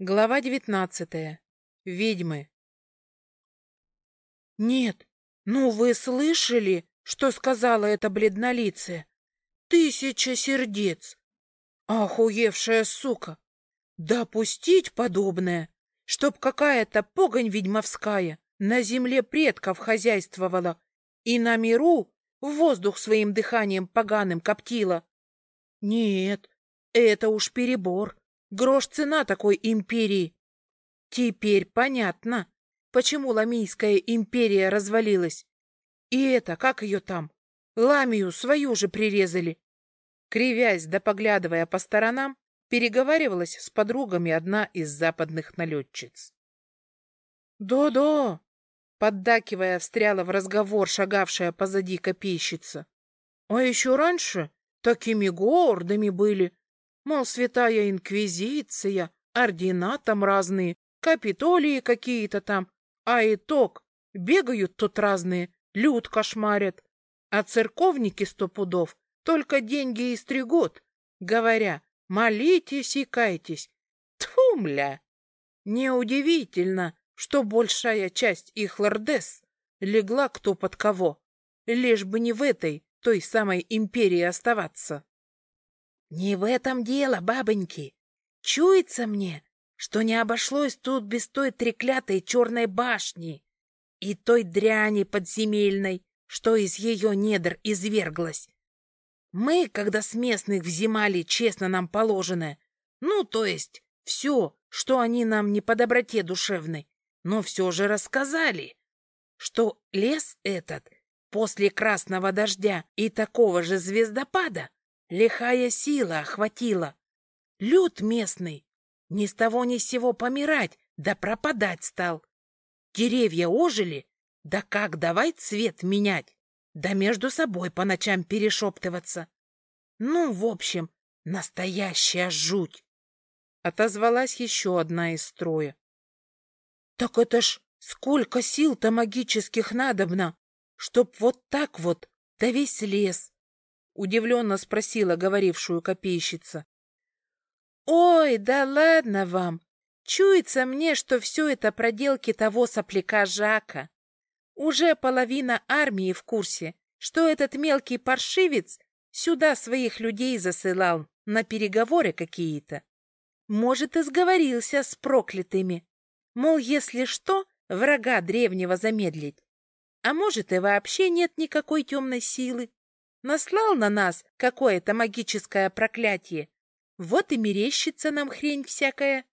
Глава девятнадцатая. Ведьмы. Нет, ну вы слышали, что сказала эта бледнолицая? Тысяча сердец. Охуевшая сука. Допустить подобное, чтоб какая-то погонь ведьмовская на земле предков хозяйствовала и на миру воздух своим дыханием поганым коптила. Нет, это уж перебор. Грош цена такой империи. Теперь понятно, почему Ламийская империя развалилась. И это, как ее там, Ламию свою же прирезали. Кривясь да поглядывая по сторонам, переговаривалась с подругами одна из западных налетчиц. «Да-да», — поддакивая, встряла в разговор шагавшая позади копейщица. «А еще раньше такими гордыми были, Мол, святая инквизиция, ордена там разные, капитолии какие-то там. А итог, бегают тут разные, люд кошмарят. А церковники сто пудов только деньги и стригут, говоря, молитесь и кайтесь. Тьфу, мля! Неудивительно, что большая часть их лордес легла кто под кого, лишь бы не в этой, той самой империи оставаться. Не в этом дело, бабоньки. Чуется мне, что не обошлось тут без той треклятой черной башни и той дряни подземельной, что из ее недр изверглась. Мы, когда с местных взимали честно нам положенное, ну, то есть все, что они нам не по доброте душевной, но все же рассказали, что лес этот после красного дождя и такого же звездопада Лихая сила охватила. Люд местный ни с того ни с сего помирать, да пропадать стал. Деревья ожили, да как давай цвет менять, да между собой по ночам перешептываться. Ну, в общем, настоящая жуть. Отозвалась еще одна из строя. Так это ж сколько сил-то магических надобно, чтоб вот так вот, да весь лес, Удивленно спросила говорившую копейщица. «Ой, да ладно вам! Чуется мне, что все это проделки того сопляка Жака. Уже половина армии в курсе, что этот мелкий паршивец сюда своих людей засылал на переговоры какие-то. Может, и сговорился с проклятыми. Мол, если что, врага древнего замедлить. А может, и вообще нет никакой темной силы. Наслал на нас какое-то магическое проклятие. Вот и мерещится нам хрень всякая.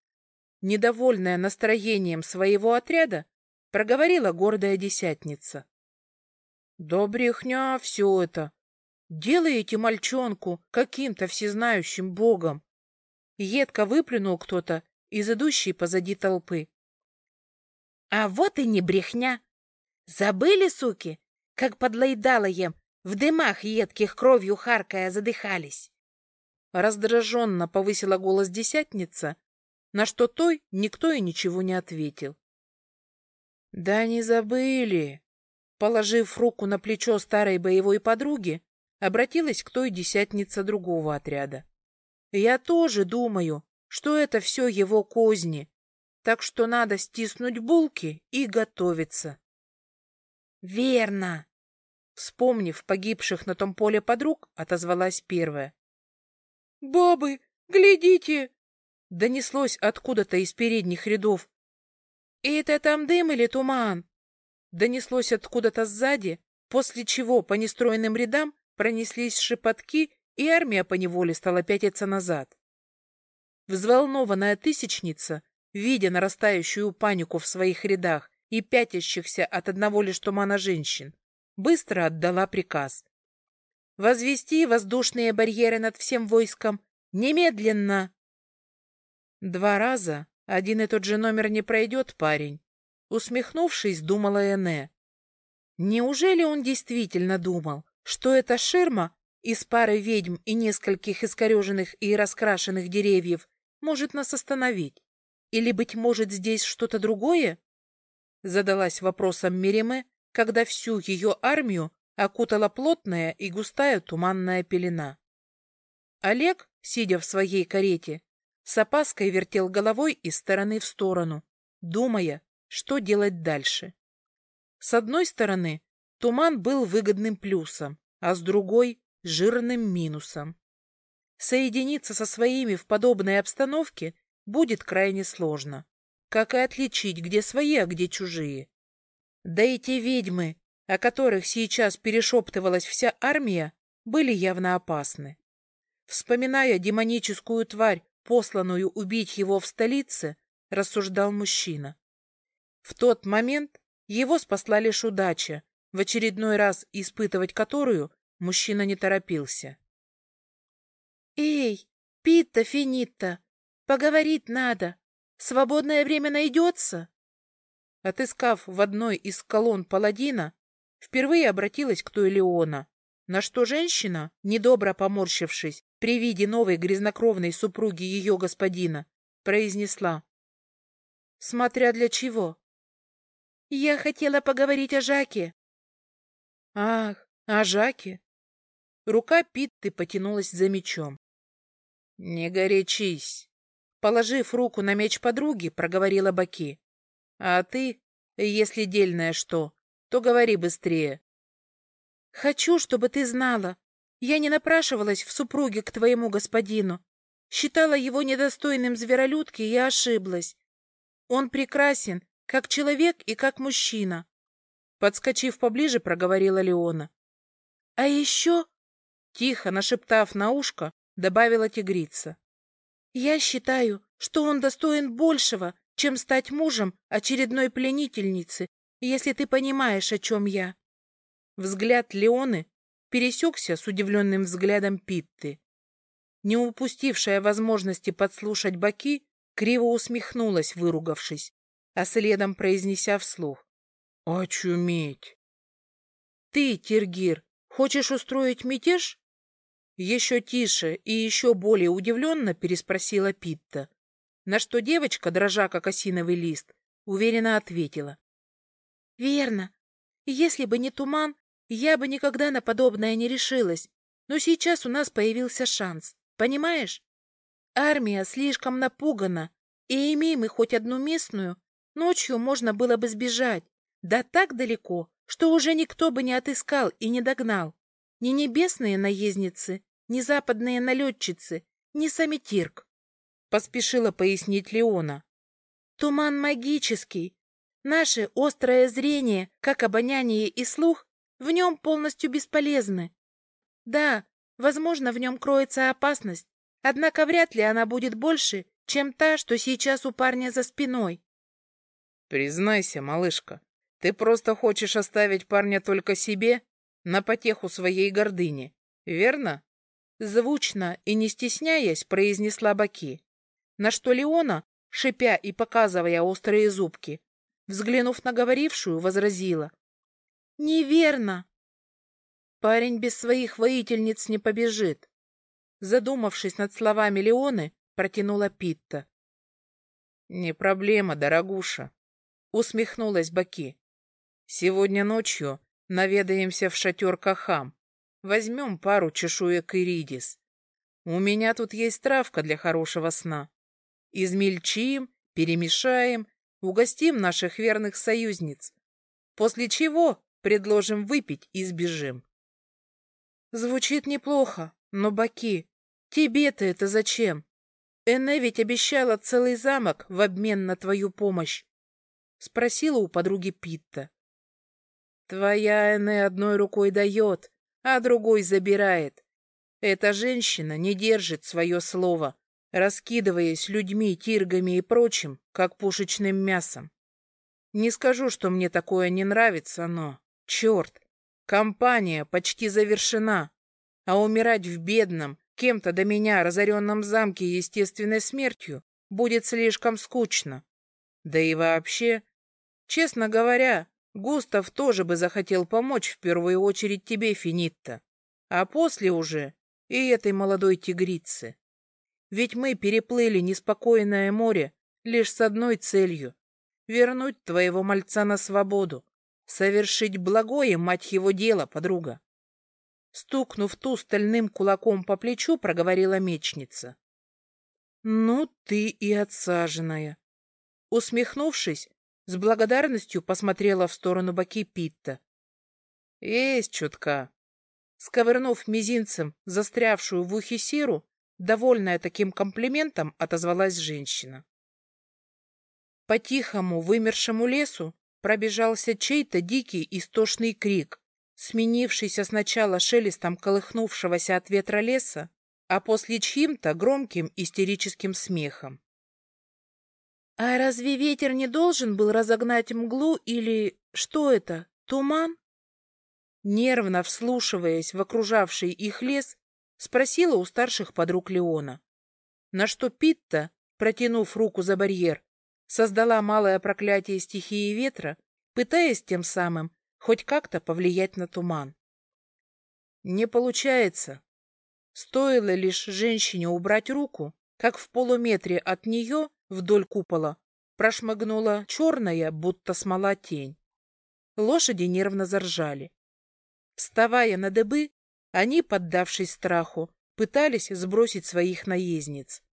Недовольная настроением своего отряда, проговорила гордая десятница. Да брехня все это. Делаете мальчонку каким-то всезнающим богом. Едко выплюнул кто-то из идущей позади толпы. А вот и не брехня. Забыли, суки, как подлоедала ем в дымах едких кровью харкая задыхались. Раздраженно повысила голос десятница, на что той никто и ничего не ответил. Да не забыли. Положив руку на плечо старой боевой подруги, обратилась к той десятнице другого отряда. Я тоже думаю, что это все его козни, так что надо стиснуть булки и готовиться. Верно, Вспомнив погибших на том поле подруг, отозвалась первая. «Бабы, глядите!» Донеслось откуда-то из передних рядов. «Это там дым или туман?» Донеслось откуда-то сзади, после чего по нестроенным рядам пронеслись шепотки, и армия поневоле стала пятиться назад. Взволнованная тысячница, видя нарастающую панику в своих рядах и пятящихся от одного лишь тумана женщин, быстро отдала приказ. «Возвести воздушные барьеры над всем войском немедленно!» Два раза один и тот же номер не пройдет, парень. Усмехнувшись, думала Эне. Неужели он действительно думал, что эта ширма из пары ведьм и нескольких искореженных и раскрашенных деревьев может нас остановить? Или, быть может, здесь что-то другое? Задалась вопросом Мириме, когда всю ее армию окутала плотная и густая туманная пелена. Олег, сидя в своей карете, С опаской вертел головой из стороны в сторону, думая, что делать дальше. С одной стороны, туман был выгодным плюсом, а с другой — жирным минусом. Соединиться со своими в подобной обстановке будет крайне сложно, как и отличить, где свои, а где чужие. Да и те ведьмы, о которых сейчас перешептывалась вся армия, были явно опасны. Вспоминая демоническую тварь, посланную убить его в столице, рассуждал мужчина. В тот момент его спасла лишь удача, в очередной раз испытывать которую мужчина не торопился. «Эй, Питта Финитта, поговорить надо. Свободное время найдется?» Отыскав в одной из колонн паладина, впервые обратилась к той Леона, на что женщина, недобро поморщившись при виде новой грязнокровной супруги ее господина, произнесла. «Смотря для чего?» «Я хотела поговорить о Жаке». «Ах, о Жаке?» Рука Питты потянулась за мечом. «Не горячись!» Положив руку на меч подруги, проговорила Баки. «А ты, если дельное что, то говори быстрее». «Хочу, чтобы ты знала. Я не напрашивалась в супруге к твоему господину. Считала его недостойным зверолюдки и ошиблась. Он прекрасен, как человек и как мужчина. Подскочив поближе, проговорила Леона. А еще, тихо нашептав на ушко, добавила тигрица. Я считаю, что он достоин большего, чем стать мужем очередной пленительницы, если ты понимаешь, о чем я. Взгляд Леоны пересекся с удивленным взглядом Питты. Не упустившая возможности подслушать Баки, криво усмехнулась, выругавшись, а следом произнеся вслух. «Очуметь!» «Ты, Тиргир, хочешь устроить мятеж?» Еще тише и еще более удивленно переспросила Питта, на что девочка, дрожа как осиновый лист, уверенно ответила. «Верно. Если бы не туман, я бы никогда на подобное не решилась. Но сейчас у нас появился шанс. Понимаешь? Армия слишком напугана, и имеем мы хоть одну местную, ночью можно было бы сбежать. Да так далеко, что уже никто бы не отыскал и не догнал. Ни небесные наездницы, ни западные налетчицы, ни сами Тирк. Поспешила пояснить Леона. Туман магический. Наше острое зрение, как обоняние и слух, в нем полностью бесполезны. Да, возможно, в нем кроется опасность, однако вряд ли она будет больше, чем та, что сейчас у парня за спиной. Признайся, малышка, ты просто хочешь оставить парня только себе, на потеху своей гордыни, верно? Звучно и не стесняясь, произнесла Баки, на что Леона, шипя и показывая острые зубки, взглянув на говорившую, возразила. «Неверно!» Парень без своих воительниц не побежит. Задумавшись над словами Леоны, протянула Питта. «Не проблема, дорогуша», — усмехнулась Баки. «Сегодня ночью наведаемся в шатер Кахам. Возьмем пару чешуек иридис. У меня тут есть травка для хорошего сна. Измельчим, перемешаем, угостим наших верных союзниц. После чего предложим выпить и сбежим. Звучит неплохо, но, Баки, тебе-то это зачем? Эне ведь обещала целый замок в обмен на твою помощь. Спросила у подруги Питта. Твоя Эне одной рукой дает, а другой забирает. Эта женщина не держит свое слово, раскидываясь людьми, тиргами и прочим, как пушечным мясом. Не скажу, что мне такое не нравится, но... Черт! Компания почти завершена, а умирать в бедном, кем-то до меня разоренном замке естественной смертью будет слишком скучно. Да и вообще, честно говоря, Густав тоже бы захотел помочь в первую очередь тебе, Финитта, а после уже и этой молодой тигрице. Ведь мы переплыли неспокойное море лишь с одной целью — вернуть твоего мальца на свободу, совершить благое, мать его, дело, подруга. Стукнув ту стальным кулаком по плечу, проговорила мечница. Ну ты и отсаженная. Усмехнувшись, с благодарностью посмотрела в сторону Баки Питта. Есть чутка. Сковырнув мизинцем застрявшую в ухе Сиру, довольная таким комплиментом, отозвалась женщина. По тихому вымершему лесу пробежался чей-то дикий истошный крик, сменившийся сначала шелестом колыхнувшегося от ветра леса, а после чьим-то громким истерическим смехом. А разве ветер не должен был разогнать мглу или... что это, туман? Нервно вслушиваясь в окружавший их лес, спросила у старших подруг Леона. На что Питта, протянув руку за барьер, создала малое проклятие стихии ветра, пытаясь тем самым хоть как-то повлиять на туман. Не получается. Стоило лишь женщине убрать руку, как в полуметре от нее вдоль купола прошмыгнула черная, будто смола тень. Лошади нервно заржали. Вставая на дыбы, они, поддавшись страху, пытались сбросить своих наездниц.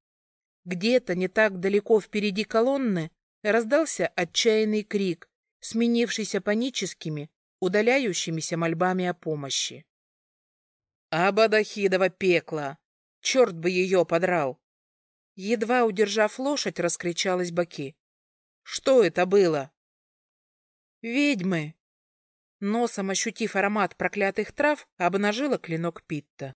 Где-то не так далеко впереди колонны раздался отчаянный крик, сменившийся паническими, удаляющимися мольбами о помощи. «Абадахидова пекла! Черт бы ее подрал!» Едва удержав лошадь, раскричалась Баки. «Что это было?» «Ведьмы!» Носом ощутив аромат проклятых трав, обнажила клинок Питта.